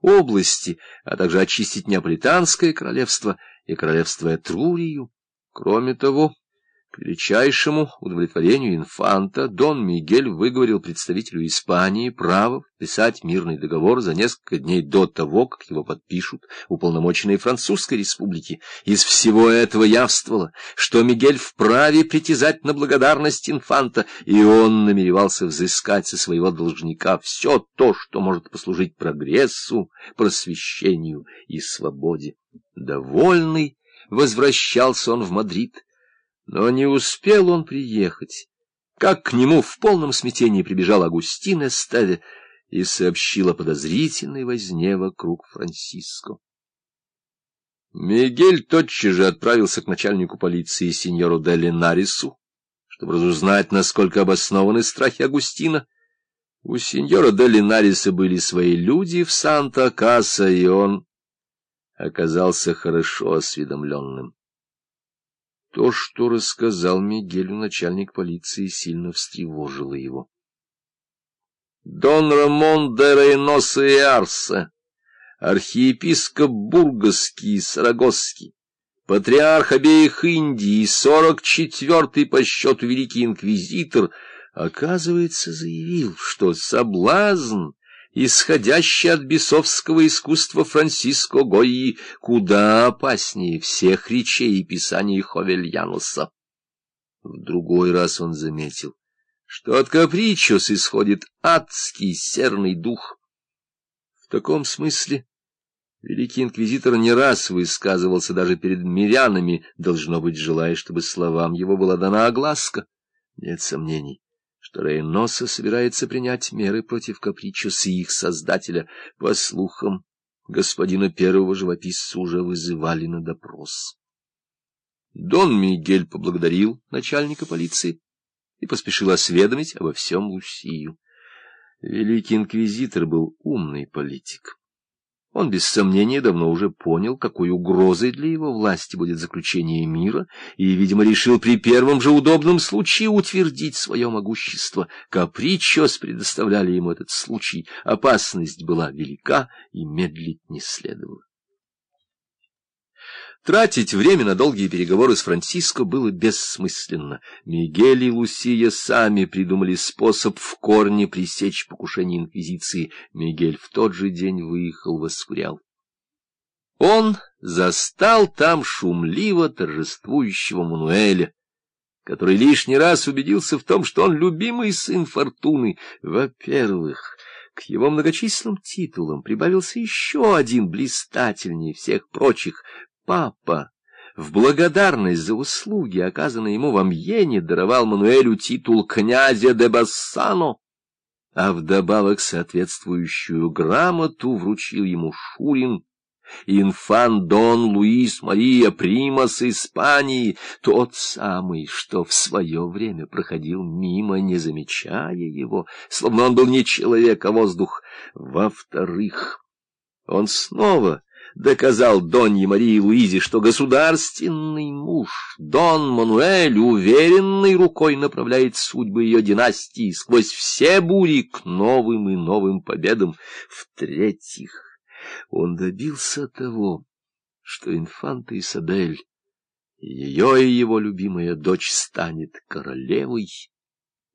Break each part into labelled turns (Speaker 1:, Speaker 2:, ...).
Speaker 1: области, а также очистить Неаполитанское королевство и королевство Этрурию. Кроме того, величайшему удовлетворению инфанта Дон Мигель выговорил представителю Испании право писать мирный договор за несколько дней до того, как его подпишут уполномоченные Французской республики. Из всего этого явствовало, что Мигель вправе притязать на благодарность инфанта, и он намеревался взыскать со своего должника все то, что может послужить прогрессу, просвещению и свободе. Довольный возвращался он в Мадрид, но не успел он приехать, как к нему в полном смятении прибежал Агустин Эстеве и сообщил о подозрительной возне вокруг Франциско. Мигель тотчас же отправился к начальнику полиции сеньору Делли Нарису, чтобы разузнать, насколько обоснованы страхи Агустина. У сеньора Делли Нариса были свои люди в Санта-Каса, и он оказался хорошо осведомленным. То, что рассказал Мигелю начальник полиции, сильно встревожило его. Дон Рамон де Рейноса и Арса, архиепископ Бургасский и Сарагосский, патриарх обеих Индий, сорок четвертый по счету великий инквизитор, оказывается, заявил, что соблазн исходящий от бесовского искусства Франциско Гойи, куда опаснее всех речей и писаний Ховельянуса. В другой раз он заметил, что от капричос исходит адский серный дух. В таком смысле великий инквизитор не раз высказывался даже перед мирянами, должно быть, желая, чтобы словам его была дана огласка. Нет сомнений что Рейноса собирается принять меры против капричуса их создателя. По слухам, господина первого живописца уже вызывали на допрос. Дон Мигель поблагодарил начальника полиции и поспешил осведомить обо всем Лусию. Великий инквизитор был умный политик. Он, без сомнения, давно уже понял, какой угрозой для его власти будет заключение мира, и, видимо, решил при первом же удобном случае утвердить свое могущество. Капричос предоставляли ему этот случай, опасность была велика, и медлить не следовало. Тратить время на долгие переговоры с Франциско было бессмысленно. Мигель и Лусия сами придумали способ в корне пресечь покушение Инквизиции. Мигель в тот же день выехал в Аскурял. Он застал там шумливо торжествующего Мануэля, который лишний раз убедился в том, что он любимый сын Фортуны. Во-первых, к его многочисленным титулам прибавился еще один блистательнее всех прочих папа в благодарность за услуги, оказанные ему в Амьене, даровал Мануэлю титул князя де Бассано, а вдобавок соответствующую грамоту вручил ему Шурин, инфан Дон Луис Мария Примас Испании, тот самый, что в свое время проходил мимо, не замечая его, словно он был не человек, а воздух. Во-вторых, он снова доказал Донье Марии Луизе, что государственный муж Дон Мануэль уверенной рукой направляет судьбы ее династии сквозь все бури к новым и новым победам. В-третьих, он добился того, что инфанта Исабель, ее и его любимая дочь, станет королевой,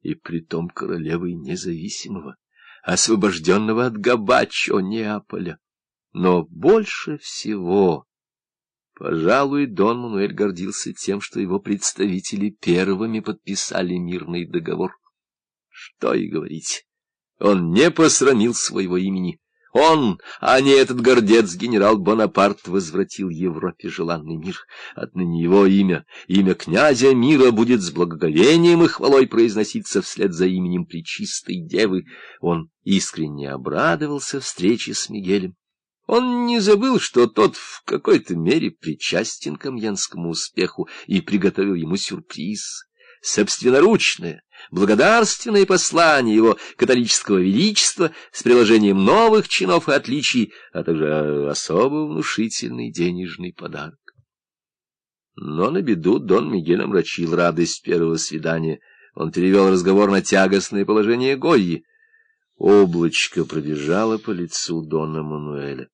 Speaker 1: и притом королевой независимого, освобожденного от Габачо Неаполя. Но больше всего, пожалуй, Дон Мануэль гордился тем, что его представители первыми подписали мирный договор. Что и говорить, он не посрамил своего имени. Он, а не этот гордец генерал Бонапарт, возвратил Европе желанный мир. Отныне его имя, имя князя мира, будет с благоговением и хвалой произноситься вслед за именем Пречистой Девы. Он искренне обрадовался встрече с Мигелем. Он не забыл, что тот в какой-то мере причастен к амьенскому успеху и приготовил ему сюрприз. Собственноручное, благодарственное послание его католического величества с приложением новых чинов и отличий, а также особо внушительный денежный подарок. Но на беду Дон Мигель омрачил радость первого свидания. Он перевел разговор на тягостное положение Гойи. Облачко пробежало по лицу Дона Мануэля.